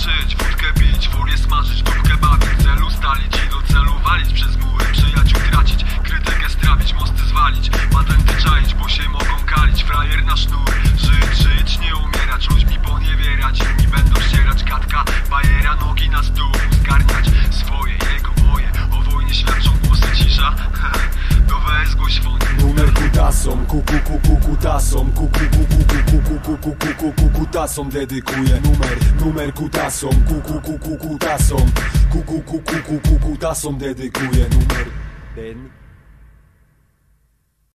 Żyć, wódkę pić, furię smażyć, dupkę bawić Cel ustalić i do celu walić Przez mury przyjaciół tracić Krytykę strawić, mosty zwalić Patenty czaić, bo się mogą kalić. Frajer na sznur Żyć, żyć, nie umierać Ludźmi poniewierać Inni będą ścierać. Katka, bajera, nogi na stół Wojnie świadczą głosy cisza To weź głoś Numer kutasom, kuku kuku kutasom, kuku kuku kuku kuku kuku kuku kutasom dedykuję numer, numer kutasom, kuku kuku kutasom, kuku kuku kuku kutasom dedykuję numer. Ten